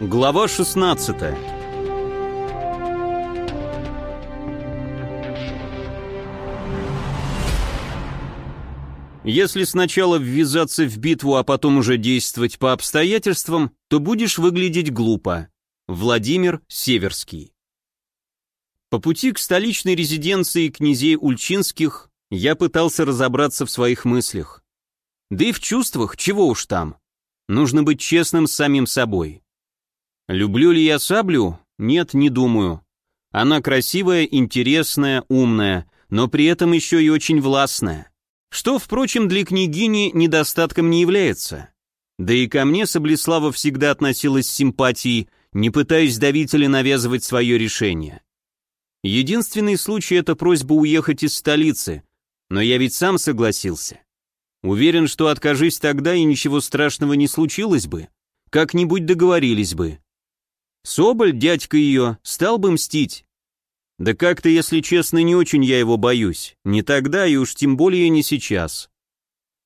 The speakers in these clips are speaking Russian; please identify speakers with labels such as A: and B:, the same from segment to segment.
A: Глава 16 Если сначала ввязаться в битву, а потом уже действовать по обстоятельствам, то будешь выглядеть глупо. Владимир Северский По пути к столичной резиденции князей Ульчинских я пытался разобраться в своих мыслях. Да и в чувствах, чего уж там. Нужно быть честным с самим собой. Люблю ли я саблю? Нет, не думаю. Она красивая, интересная, умная, но при этом еще и очень властная. Что, впрочем, для княгини недостатком не является. Да и ко мне Саблеслава всегда относилась с симпатией, не пытаясь давить или навязывать свое решение. Единственный случай — это просьба уехать из столицы, но я ведь сам согласился. Уверен, что откажись тогда, и ничего страшного не случилось бы. Как-нибудь договорились бы. Соболь, дядька ее, стал бы мстить. Да как-то, если честно, не очень я его боюсь. Не тогда и уж тем более не сейчас.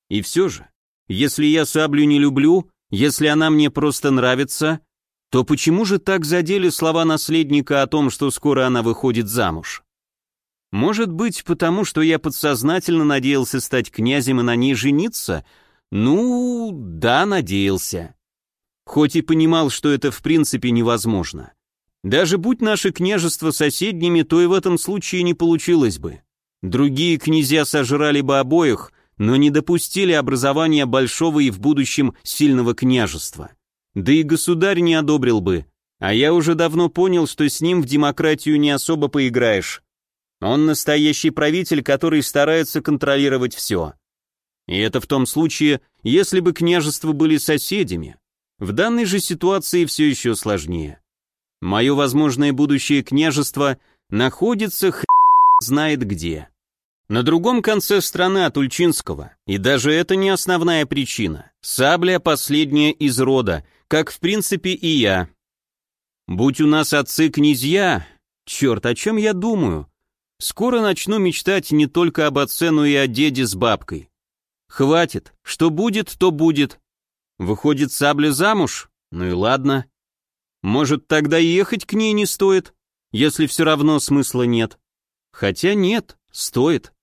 A: И все же, если я саблю не люблю, если она мне просто нравится, то почему же так задели слова наследника о том, что скоро она выходит замуж? Может быть, потому что я подсознательно надеялся стать князем и на ней жениться? Ну, да, надеялся. Хоть и понимал, что это в принципе невозможно. Даже будь наши княжества соседними, то и в этом случае не получилось бы. Другие князья сожрали бы обоих, но не допустили образования большого и в будущем сильного княжества. Да и государь не одобрил бы, а я уже давно понял, что с ним в демократию не особо поиграешь. Он настоящий правитель, который старается контролировать все. И это в том случае, если бы княжества были соседями. В данной же ситуации все еще сложнее. Мое возможное будущее княжество находится х... знает где. На другом конце страны от Ульчинского, и даже это не основная причина. Сабля последняя из рода, как в принципе и я. Будь у нас отцы-князья, черт, о чем я думаю? Скоро начну мечтать не только об отце, но и о деде с бабкой. Хватит, что будет, то будет. Выходит, сабля замуж? Ну и ладно. Может, тогда ехать к ней не стоит, если все равно смысла нет. Хотя нет, стоит.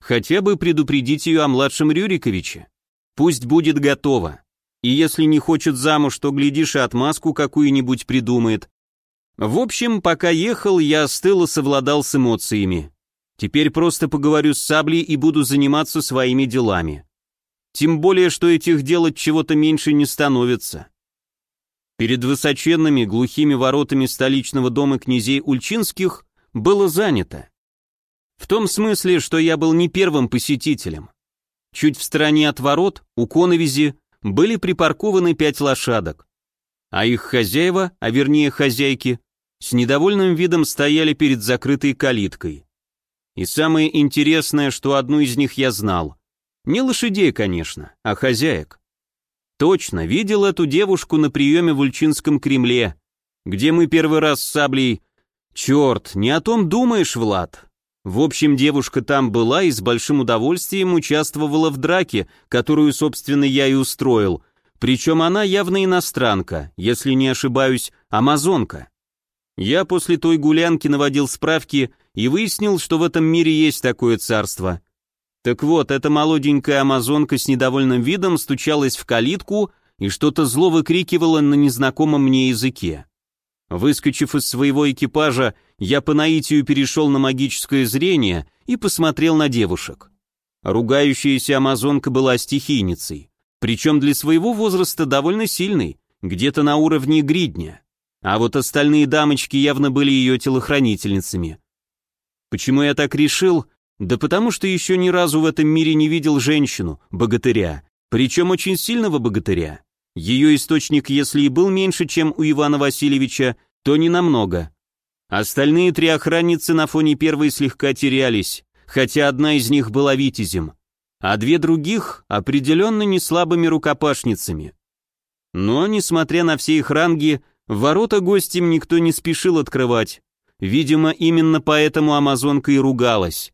A: Хотя бы предупредить ее о младшем Рюриковиче. Пусть будет готова. И если не хочет замуж, то, глядишь, и отмазку какую-нибудь придумает. В общем, пока ехал, я остыл и совладал с эмоциями. Теперь просто поговорю с Саблей и буду заниматься своими делами. Тем более, что этих делать чего-то меньше не становится. Перед высоченными глухими воротами столичного дома князей Ульчинских было занято. В том смысле, что я был не первым посетителем. Чуть в стороне от ворот, у коновизи, были припаркованы пять лошадок, а их хозяева, а вернее хозяйки, с недовольным видом стояли перед закрытой калиткой. И самое интересное, что одну из них я знал. Не лошадей, конечно, а хозяек. Точно, видел эту девушку на приеме в Ульчинском Кремле, где мы первый раз с саблей... Черт, не о том думаешь, Влад. В общем, девушка там была и с большим удовольствием участвовала в драке, которую, собственно, я и устроил. Причем она явно иностранка, если не ошибаюсь, амазонка. Я после той гулянки наводил справки и выяснил, что в этом мире есть такое царство. Так вот, эта молоденькая амазонка с недовольным видом стучалась в калитку и что-то зло выкрикивала на незнакомом мне языке. Выскочив из своего экипажа, я по наитию перешел на магическое зрение и посмотрел на девушек. Ругающаяся амазонка была стихийницей, причем для своего возраста довольно сильной, где-то на уровне гридня. А вот остальные дамочки явно были ее телохранительницами. Почему я так решил? Да потому что еще ни разу в этом мире не видел женщину, богатыря, причем очень сильного богатыря. Ее источник, если и был меньше, чем у Ивана Васильевича, то не намного. Остальные три охранницы на фоне первой слегка терялись, хотя одна из них была витязем, а две других определенно не слабыми рукопашницами. Но, несмотря на все их ранги, Ворота гостям никто не спешил открывать. Видимо, именно поэтому амазонка и ругалась.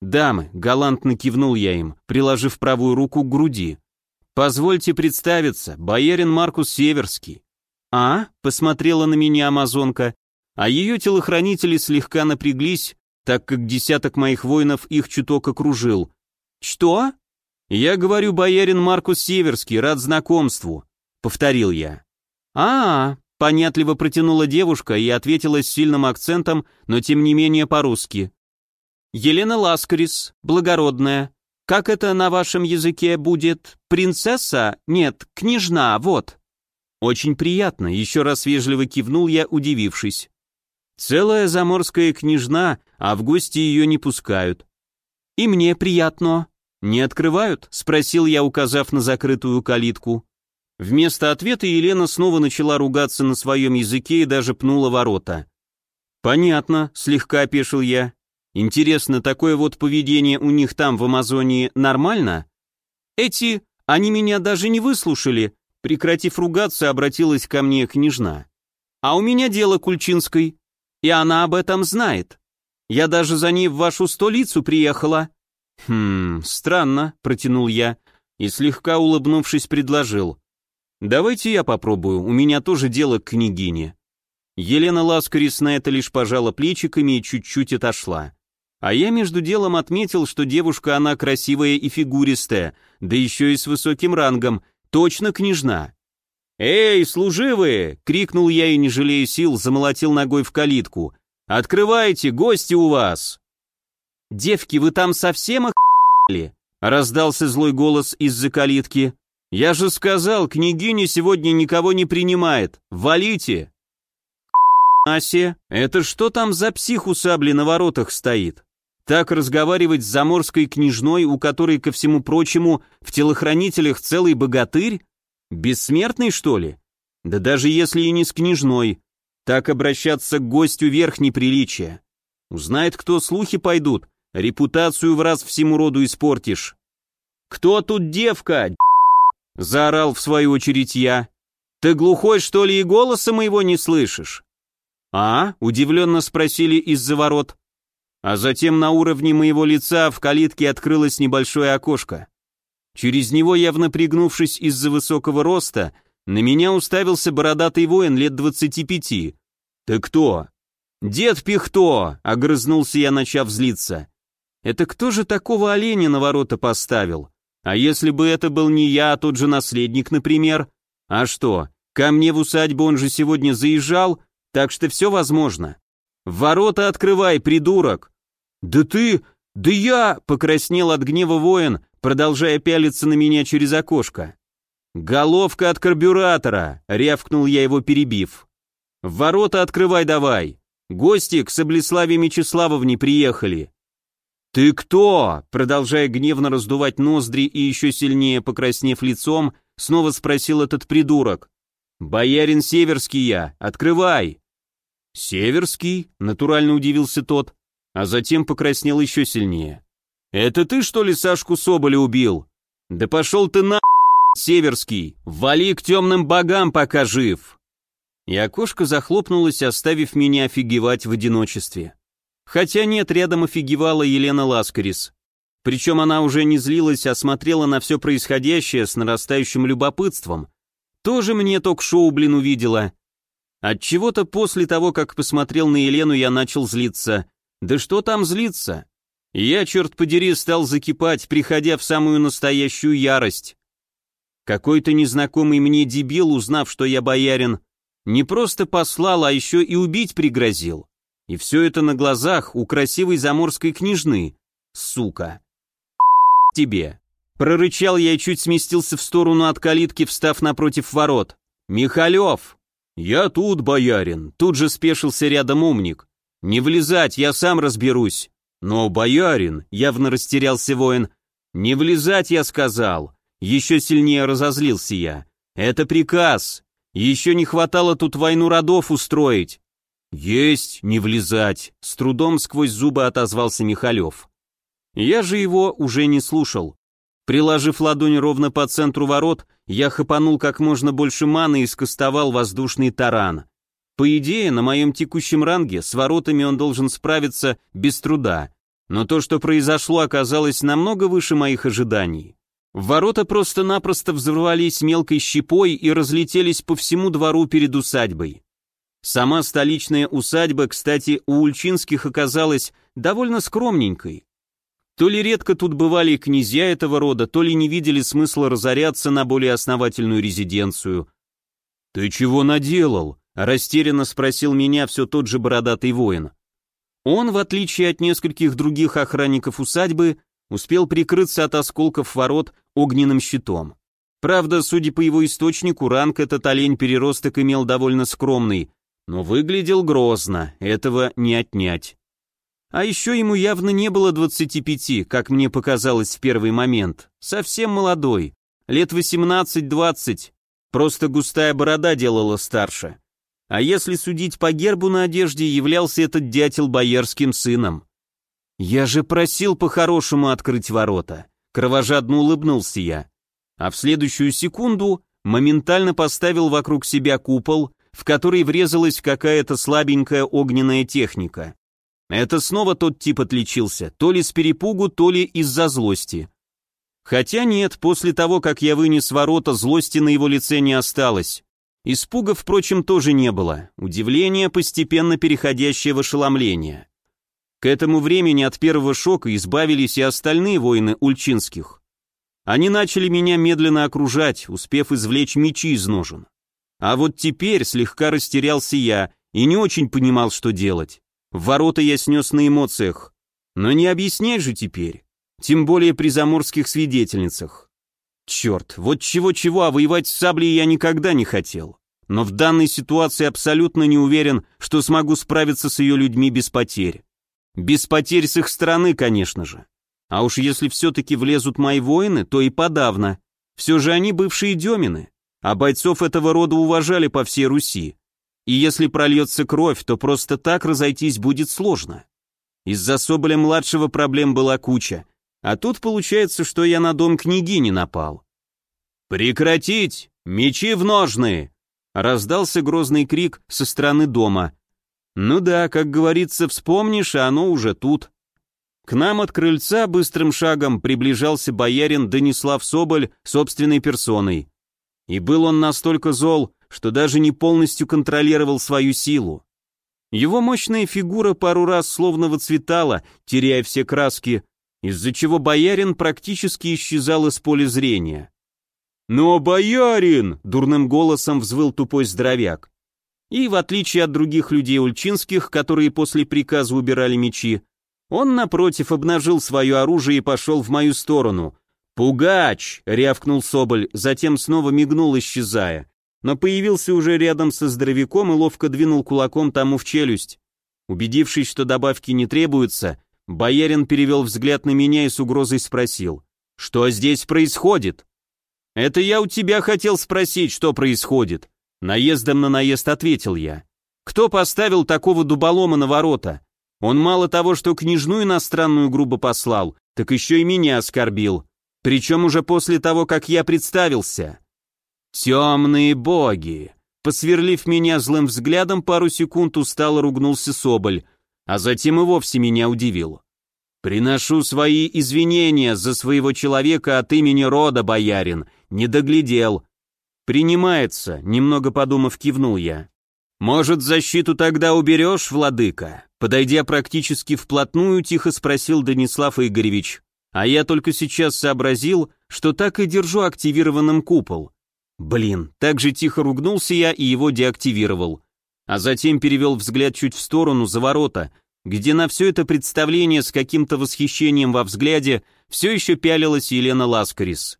A: «Дамы», — галантно кивнул я им, приложив правую руку к груди. «Позвольте представиться, боярин Маркус Северский. «А?» — посмотрела на меня амазонка, а ее телохранители слегка напряглись, так как десяток моих воинов их чуток окружил. «Что?» «Я говорю, боярин Маркус Северский, рад знакомству», — повторил я. а, -а, -а понятливо протянула девушка и ответила с сильным акцентом, но тем не менее по-русски. «Елена Ласкарис, благородная. Как это на вашем языке будет? Принцесса? Нет, княжна, вот». «Очень приятно», — еще раз вежливо кивнул я, удивившись. «Целая заморская княжна, а в гости ее не пускают». «И мне приятно». «Не открывают?» — спросил я, указав на закрытую калитку. Вместо ответа Елена снова начала ругаться на своем языке и даже пнула ворота. «Понятно», — слегка опешил я. «Интересно, такое вот поведение у них там, в Амазонии, нормально?» «Эти, они меня даже не выслушали», — прекратив ругаться, обратилась ко мне княжна. «А у меня дело Кульчинской, и она об этом знает. Я даже за ней в вашу столицу приехала». «Хм, странно», — протянул я и, слегка улыбнувшись, предложил. «Давайте я попробую, у меня тоже дело к княгине». Елена Ласкарис на это лишь пожала плечиками и чуть-чуть отошла. А я между делом отметил, что девушка она красивая и фигуристая, да еще и с высоким рангом, точно княжна. «Эй, служивые!» — крикнул я и, не жалея сил, замолотил ногой в калитку. «Открывайте, гости у вас!» «Девки, вы там совсем охуели?» — раздался злой голос из-за калитки. «Я же сказал, княгиня сегодня никого не принимает. Валите!» «Асе, это что там за псих у сабли на воротах стоит? Так разговаривать с заморской княжной, у которой, ко всему прочему, в телохранителях целый богатырь? Бессмертный, что ли? Да даже если и не с княжной. Так обращаться к гостю верх неприличия. Узнает кто, слухи пойдут, репутацию в раз всему роду испортишь. «Кто тут девка?» Заорал в свою очередь я. «Ты глухой, что ли, и голоса моего не слышишь?» «А?» — удивленно спросили из-за ворот. А затем на уровне моего лица в калитке открылось небольшое окошко. Через него, явно пригнувшись из-за высокого роста, на меня уставился бородатый воин лет двадцати пяти. «Ты кто?» «Дед Пихто!» — огрызнулся я, начав злиться. «Это кто же такого оленя на ворота поставил? А если бы это был не я, а тот же наследник, например? А что, ко мне в усадьбу он же сегодня заезжал, так что все возможно. Ворота открывай, придурок!» «Да ты... да я...» — покраснел от гнева воин, продолжая пялиться на меня через окошко. «Головка от карбюратора!» — рявкнул я его, перебив. «Ворота открывай давай! Гости к Соблеславе Мечиславовне приехали!» «Ты кто?» — продолжая гневно раздувать ноздри и еще сильнее покраснев лицом, снова спросил этот придурок. «Боярин Северский я, открывай!» «Северский?» — натурально удивился тот, а затем покраснел еще сильнее. «Это ты, что ли, Сашку Соболя убил? Да пошел ты на Северский! Вали к темным богам, пока жив!» И окошко захлопнулось, оставив меня офигевать в одиночестве. Хотя нет, рядом офигевала Елена Ласкарис. Причем она уже не злилась, а смотрела на все происходящее с нарастающим любопытством. Тоже мне ток-шоу, блин, увидела. От чего то после того, как посмотрел на Елену, я начал злиться. Да что там злиться? Я, черт подери, стал закипать, приходя в самую настоящую ярость. Какой-то незнакомый мне дебил, узнав, что я боярин, не просто послал, а еще и убить пригрозил. И все это на глазах у красивой заморской княжны. Сука. тебе. Прорычал я и чуть сместился в сторону от калитки, встав напротив ворот. «Михалев!» «Я тут, боярин!» Тут же спешился рядом умник. «Не влезать, я сам разберусь!» «Но, боярин!» — явно растерялся воин. «Не влезать, я сказал!» Еще сильнее разозлился я. «Это приказ! Еще не хватало тут войну родов устроить!» «Есть, не влезать!» — с трудом сквозь зубы отозвался Михалев. Я же его уже не слушал. Приложив ладонь ровно по центру ворот, я хапанул как можно больше маны и скостовал воздушный таран. По идее, на моем текущем ранге с воротами он должен справиться без труда, но то, что произошло, оказалось намного выше моих ожиданий. Ворота просто-напросто взорвались мелкой щепой и разлетелись по всему двору перед усадьбой. Сама столичная усадьба, кстати, у Ульчинских оказалась довольно скромненькой. То ли редко тут бывали князья этого рода, то ли не видели смысла разоряться на более основательную резиденцию. «Ты чего наделал?» — растерянно спросил меня все тот же бородатый воин. Он, в отличие от нескольких других охранников усадьбы, успел прикрыться от осколков ворот огненным щитом. Правда, судя по его источнику, ранг этот олень-переросток имел довольно скромный, но выглядел грозно, этого не отнять. А еще ему явно не было 25, как мне показалось в первый момент, совсем молодой, лет 18-20, просто густая борода делала старше. А если судить по гербу на одежде, являлся этот дятел боярским сыном. «Я же просил по-хорошему открыть ворота», — кровожадно улыбнулся я. А в следующую секунду моментально поставил вокруг себя купол, в который врезалась какая-то слабенькая огненная техника. Это снова тот тип отличился, то ли с перепугу, то ли из-за злости. Хотя нет, после того, как я вынес ворота, злости на его лице не осталось. Испуга, впрочем, тоже не было, удивление, постепенно переходящее в ошеломление. К этому времени от первого шока избавились и остальные воины ульчинских. Они начали меня медленно окружать, успев извлечь мечи из ножен. А вот теперь слегка растерялся я и не очень понимал, что делать. Ворота я снес на эмоциях. Но не объяснять же теперь. Тем более при заморских свидетельницах. Черт, вот чего-чего, а воевать с саблей я никогда не хотел. Но в данной ситуации абсолютно не уверен, что смогу справиться с ее людьми без потерь. Без потерь с их стороны, конечно же. А уж если все-таки влезут мои воины, то и подавно. Все же они бывшие демины, а бойцов этого рода уважали по всей Руси. И если прольется кровь, то просто так разойтись будет сложно. Из-за Соболя-младшего проблем была куча, а тут получается, что я на дом княгини напал. «Прекратить! Мечи в ножны!» Раздался грозный крик со стороны дома, ну да, как говорится, вспомнишь, а оно уже тут. К нам от крыльца быстрым шагом приближался боярин Данислав Соболь собственной персоной. И был он настолько зол, что даже не полностью контролировал свою силу. Его мощная фигура пару раз словно выцветала, теряя все краски, из-за чего боярин практически исчезал из поля зрения. «Но, боярин!» — дурным голосом взвыл тупой здоровяк. И, в отличие от других людей ульчинских, которые после приказа убирали мечи, он, напротив, обнажил свое оружие и пошел в мою сторону. «Пугач!» — рявкнул Соболь, затем снова мигнул, исчезая. Но появился уже рядом со здоровяком и ловко двинул кулаком тому в челюсть. Убедившись, что добавки не требуются, боярин перевел взгляд на меня и с угрозой спросил. «Что здесь происходит?» «Это я у тебя хотел спросить, что происходит», Наездом на наезд ответил я. Кто поставил такого дуболома на ворота? Он мало того, что княжну иностранную грубо послал, так еще и меня оскорбил. Причем уже после того, как я представился. Темные боги. Посверлив меня злым взглядом, пару секунд устало ругнулся Соболь, а затем и вовсе меня удивил. «Приношу свои извинения за своего человека от имени рода, боярин. Не доглядел. «Принимается», — немного подумав, кивнул я. «Может, защиту тогда уберешь, владыка?» Подойдя практически вплотную, тихо спросил Данислав Игоревич. А я только сейчас сообразил, что так и держу активированным купол. Блин, так же тихо ругнулся я и его деактивировал. А затем перевел взгляд чуть в сторону, за ворота, где на все это представление с каким-то восхищением во взгляде все еще пялилась Елена Ласкарис.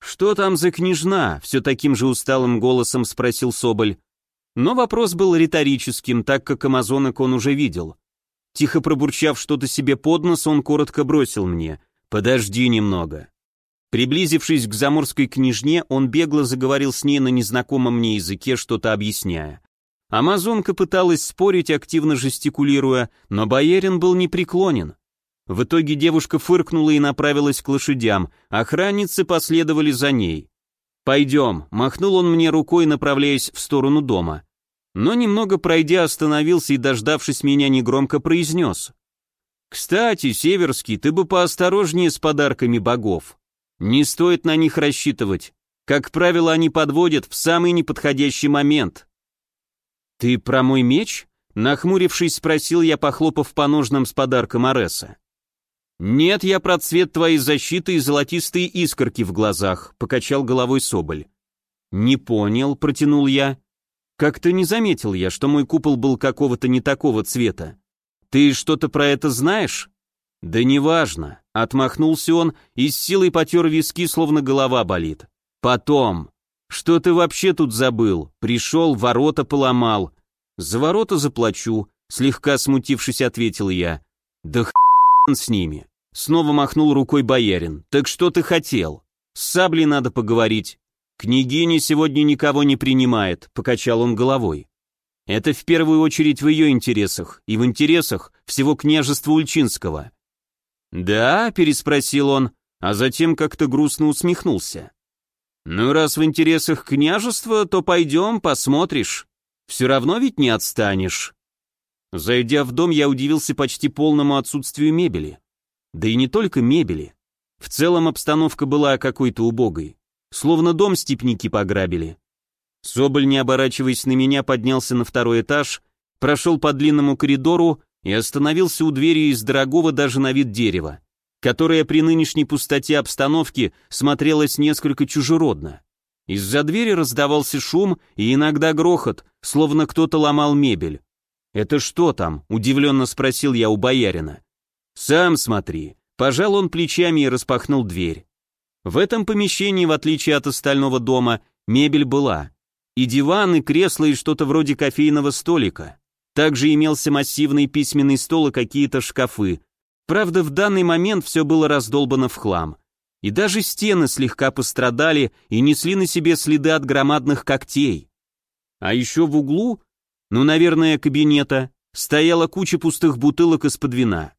A: «Что там за княжна?» — все таким же усталым голосом спросил Соболь. Но вопрос был риторическим, так как амазонок он уже видел. Тихо пробурчав что-то себе под нос, он коротко бросил мне. «Подожди немного». Приблизившись к заморской княжне, он бегло заговорил с ней на незнакомом мне языке, что-то объясняя. Амазонка пыталась спорить, активно жестикулируя, но боярин был непреклонен. В итоге девушка фыркнула и направилась к лошадям, охранницы последовали за ней. «Пойдем», — махнул он мне рукой, направляясь в сторону дома. Но немного пройдя остановился и, дождавшись меня, негромко произнес. «Кстати, Северский, ты бы поосторожнее с подарками богов. Не стоит на них рассчитывать. Как правило, они подводят в самый неподходящий момент. «Ты про мой меч?» Нахмурившись, спросил я, похлопав по ножнам с подарком Ареса. «Нет, я про цвет твоей защиты и золотистые искорки в глазах», — покачал головой Соболь. «Не понял», — протянул я. «Как-то не заметил я, что мой купол был какого-то не такого цвета. Ты что-то про это знаешь?» «Да неважно», — отмахнулся он и с силой потер виски, словно голова болит. «Потом. Что ты вообще тут забыл? Пришел, ворота поломал». «За ворота заплачу», — слегка смутившись, ответил я. «Да хрен с ними». Снова махнул рукой боярин. «Так что ты хотел? С саблей надо поговорить». «Княгиня сегодня никого не принимает», — покачал он головой. «Это в первую очередь в ее интересах, и в интересах всего княжества Ульчинского». «Да?» — переспросил он, а затем как-то грустно усмехнулся. «Ну, раз в интересах княжества, то пойдем, посмотришь. Все равно ведь не отстанешь». Зайдя в дом, я удивился почти полному отсутствию мебели. Да и не только мебели. В целом обстановка была какой-то убогой. Словно дом степники пограбили. Соболь, не оборачиваясь на меня, поднялся на второй этаж, прошел по длинному коридору и остановился у двери из дорогого даже на вид дерева, которое при нынешней пустоте обстановки смотрелось несколько чужеродно. Из-за двери раздавался шум и иногда грохот, словно кто-то ломал мебель. «Это что там?» — удивленно спросил я у боярина. «Сам смотри». Пожал он плечами и распахнул дверь. В этом помещении, в отличие от остального дома, мебель была. И диван, и кресло, и что-то вроде кофейного столика. Также имелся массивный письменный стол и какие-то шкафы. Правда, в данный момент все было раздолбано в хлам. И даже стены слегка пострадали и несли на себе следы от громадных когтей. А еще в углу, ну, наверное, кабинета, стояла куча пустых бутылок из-под вина.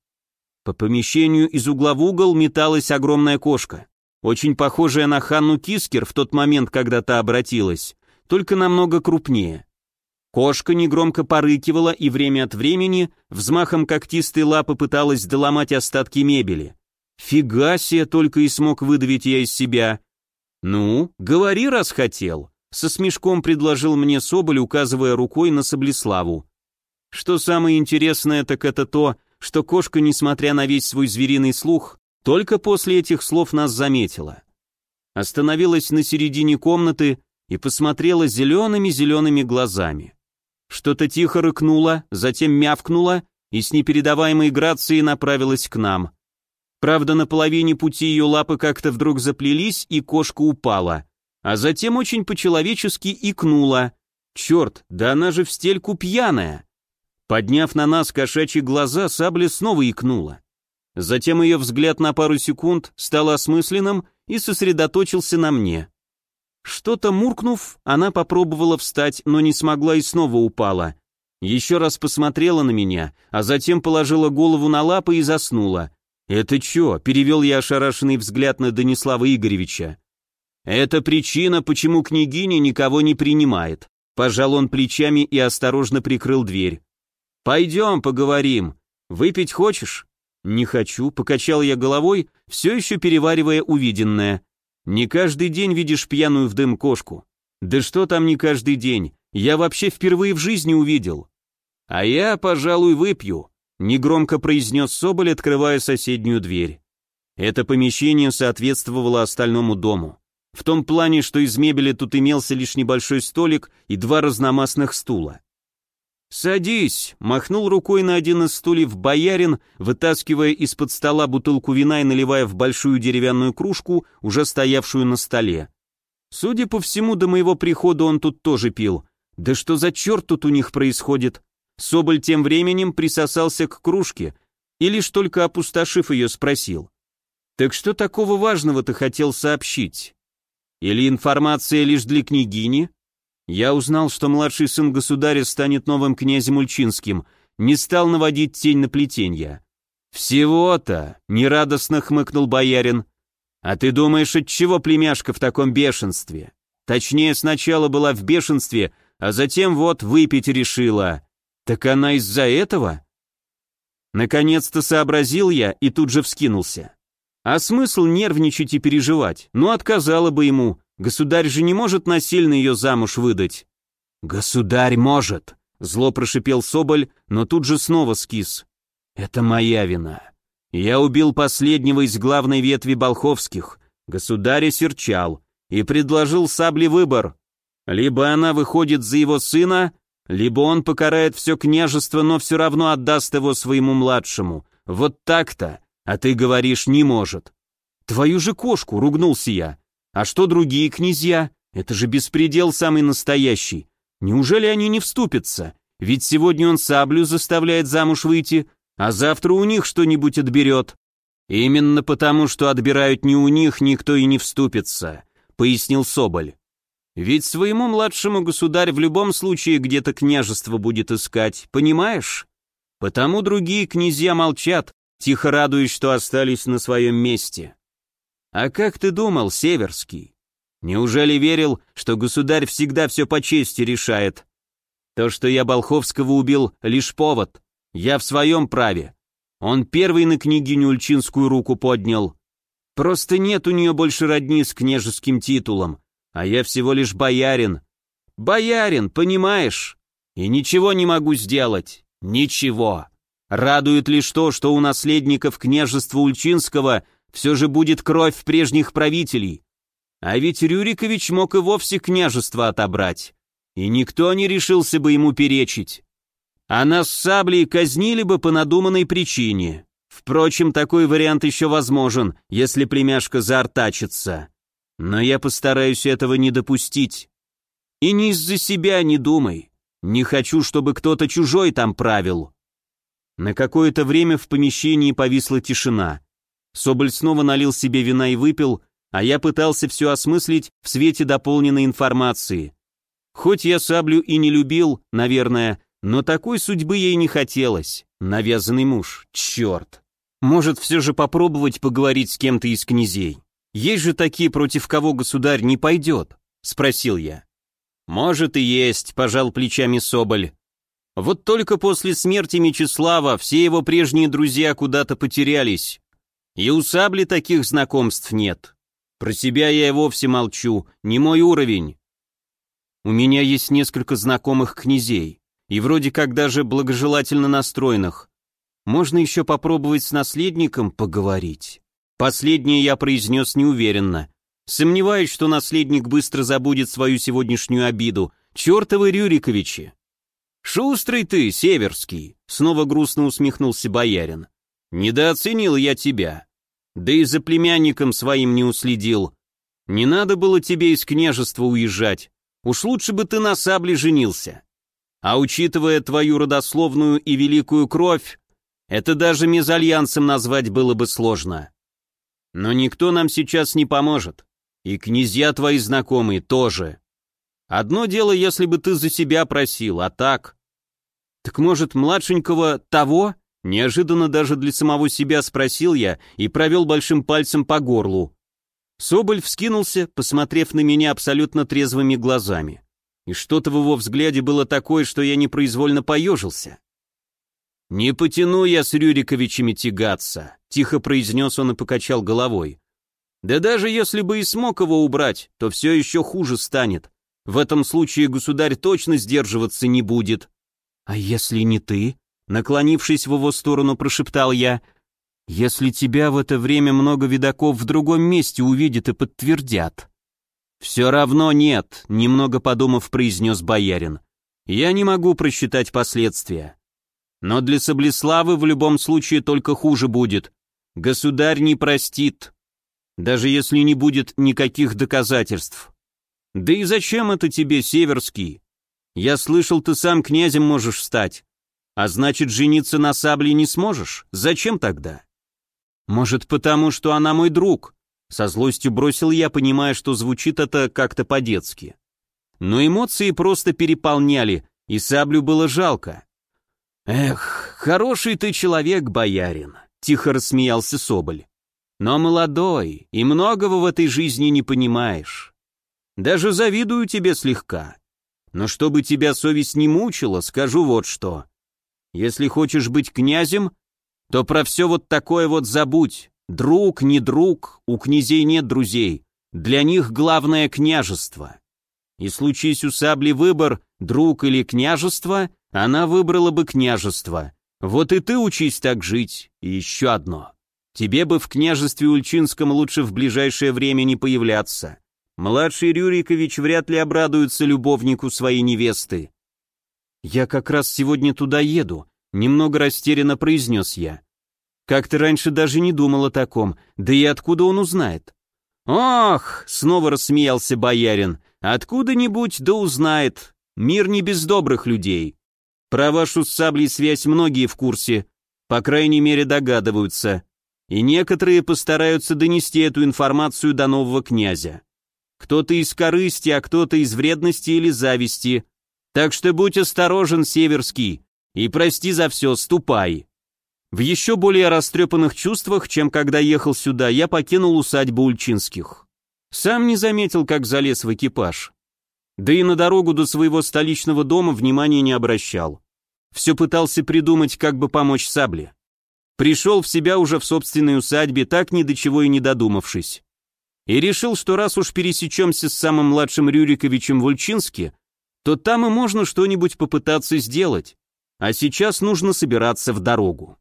A: По помещению из угла в угол металась огромная кошка, очень похожая на Ханну Кискер в тот момент, когда та обратилась, только намного крупнее. Кошка негромко порыкивала и время от времени взмахом когтистой лапы пыталась доломать остатки мебели. Фига себе, только и смог выдавить я из себя. «Ну, говори, раз хотел», — со смешком предложил мне Соболь, указывая рукой на Соблеславу. Что самое интересное, так это то, что кошка, несмотря на весь свой звериный слух, только после этих слов нас заметила. Остановилась на середине комнаты и посмотрела зелеными-зелеными глазами. Что-то тихо рыкнула, затем мявкнула и с непередаваемой грацией направилась к нам. Правда, на половине пути ее лапы как-то вдруг заплелись, и кошка упала, а затем очень по-человечески икнула. Черт, да она же в стельку пьяная! Подняв на нас кошачьи глаза, сабля снова икнула. Затем ее взгляд на пару секунд стал осмысленным и сосредоточился на мне. Что-то муркнув, она попробовала встать, но не смогла и снова упала. Еще раз посмотрела на меня, а затем положила голову на лапы и заснула. «Это чё?» — перевел я ошарашенный взгляд на Данислава Игоревича. «Это причина, почему княгиня никого не принимает». Пожал он плечами и осторожно прикрыл дверь. «Пойдем, поговорим. Выпить хочешь?» «Не хочу», — покачал я головой, все еще переваривая увиденное. «Не каждый день видишь пьяную в дым кошку». «Да что там не каждый день? Я вообще впервые в жизни увидел». «А я, пожалуй, выпью», — негромко произнес Соболь, открывая соседнюю дверь. Это помещение соответствовало остальному дому. В том плане, что из мебели тут имелся лишь небольшой столик и два разномастных стула. «Садись!» — махнул рукой на один из стульев боярин, вытаскивая из-под стола бутылку вина и наливая в большую деревянную кружку, уже стоявшую на столе. Судя по всему, до моего прихода он тут тоже пил. Да что за черт тут у них происходит? Соболь тем временем присосался к кружке и лишь только опустошив ее спросил. «Так что такого важного ты хотел сообщить? Или информация лишь для княгини?» Я узнал, что младший сын государя станет новым князем Ульчинским, не стал наводить тень на плетенья. «Всего-то!» — нерадостно хмыкнул боярин. «А ты думаешь, от чего племяшка в таком бешенстве? Точнее, сначала была в бешенстве, а затем вот выпить решила. Так она из-за этого?» Наконец-то сообразил я и тут же вскинулся. А смысл нервничать и переживать? Ну, отказала бы ему. Государь же не может насильно ее замуж выдать. Государь может, зло прошипел Соболь, но тут же снова скис. Это моя вина. Я убил последнего из главной ветви Болховских. Государь осерчал и предложил сабле выбор. Либо она выходит за его сына, либо он покарает все княжество, но все равно отдаст его своему младшему. Вот так-то. А ты говоришь, не может. Твою же кошку, ругнулся я. А что другие князья? Это же беспредел самый настоящий. Неужели они не вступятся? Ведь сегодня он саблю заставляет замуж выйти, а завтра у них что-нибудь отберет. Именно потому, что отбирают не у них, никто и не вступится, пояснил Соболь. Ведь своему младшему государь в любом случае где-то княжество будет искать, понимаешь? Потому другие князья молчат, тихо радуясь, что остались на своем месте. А как ты думал, Северский? Неужели верил, что государь всегда все по чести решает? То, что я Болховского убил, лишь повод. Я в своем праве. Он первый на княгиню Ульчинскую руку поднял. Просто нет у нее больше родни с княжеским титулом, а я всего лишь боярин. Боярин, понимаешь? И ничего не могу сделать. Ничего. Радует лишь то, что у наследников княжества Ульчинского все же будет кровь прежних правителей. А ведь Рюрикович мог и вовсе княжество отобрать. И никто не решился бы ему перечить. А нас с саблей казнили бы по надуманной причине. Впрочем, такой вариант еще возможен, если племяшка заортачится. Но я постараюсь этого не допустить. И не из-за себя не думай. Не хочу, чтобы кто-то чужой там правил. На какое-то время в помещении повисла тишина. Соболь снова налил себе вина и выпил, а я пытался все осмыслить в свете дополненной информации. Хоть я саблю и не любил, наверное, но такой судьбы ей не хотелось. Навязанный муж, черт. Может, все же попробовать поговорить с кем-то из князей? Есть же такие, против кого государь не пойдет? Спросил я. Может и есть, пожал плечами Соболь. Вот только после смерти Мечислава все его прежние друзья куда-то потерялись. И у Сабли таких знакомств нет. Про себя я и вовсе молчу, не мой уровень. У меня есть несколько знакомых князей, и вроде как даже благожелательно настроенных. Можно еще попробовать с наследником поговорить. Последнее я произнес неуверенно. Сомневаюсь, что наследник быстро забудет свою сегодняшнюю обиду. Чертовы Рюриковичи! «Шустрый ты, Северский!» — снова грустно усмехнулся боярин. «Недооценил я тебя. Да и за племянником своим не уследил. Не надо было тебе из княжества уезжать. Уж лучше бы ты на сабле женился. А учитывая твою родословную и великую кровь, это даже мезальянсом назвать было бы сложно. Но никто нам сейчас не поможет. И князья твои знакомые тоже. Одно дело, если бы ты за себя просил, а так... Так может, младшенького того? Неожиданно даже для самого себя спросил я и провел большим пальцем по горлу. Соболь вскинулся, посмотрев на меня абсолютно трезвыми глазами. И что-то в его взгляде было такое, что я непроизвольно поежился. «Не потяну я с Рюриковичами тягаться», — тихо произнес он и покачал головой. «Да даже если бы и смог его убрать, то все еще хуже станет. В этом случае государь точно сдерживаться не будет. А если не ты? Наклонившись в его сторону, прошептал я. Если тебя в это время много видаков в другом месте увидят и подтвердят. Все равно нет, немного подумав, произнес боярин. Я не могу просчитать последствия. Но для Соблеславы в любом случае только хуже будет. Государь не простит, даже если не будет никаких доказательств. Да и зачем это тебе, Северский? Я слышал, ты сам князем можешь стать. А значит, жениться на сабле не сможешь? Зачем тогда? Может, потому что она мой друг? Со злостью бросил я, понимая, что звучит это как-то по-детски. Но эмоции просто переполняли, и саблю было жалко. Эх, хороший ты человек, боярин, тихо рассмеялся Соболь. Но молодой, и многого в этой жизни не понимаешь. Даже завидую тебе слегка. Но чтобы тебя совесть не мучила, скажу вот что. Если хочешь быть князем, то про все вот такое вот забудь. Друг, не друг, у князей нет друзей. Для них главное княжество. И случись у Сабли выбор, друг или княжество, она выбрала бы княжество. Вот и ты учись так жить. И еще одно. Тебе бы в княжестве Ульчинском лучше в ближайшее время не появляться. Младший Рюрикович вряд ли обрадуется любовнику своей невесты. Я как раз сегодня туда еду, немного растерянно произнес я. Как ты раньше даже не думал о таком, да и откуда он узнает? Ох, снова рассмеялся боярин, откуда-нибудь да узнает. Мир не без добрых людей. Про вашу с саблей связь многие в курсе, по крайней мере догадываются, и некоторые постараются донести эту информацию до нового князя. Кто-то из корысти, а кто-то из вредности или зависти. Так что будь осторожен, Северский, и прости за все, ступай. В еще более растрепанных чувствах, чем когда ехал сюда, я покинул усадьбу Ульчинских. Сам не заметил, как залез в экипаж. Да и на дорогу до своего столичного дома внимания не обращал. Все пытался придумать, как бы помочь Сабле. Пришел в себя уже в собственной усадьбе, так ни до чего и не додумавшись и решил, что раз уж пересечемся с самым младшим Рюриковичем в Ульчинске, то там и можно что-нибудь попытаться сделать, а сейчас нужно собираться в дорогу.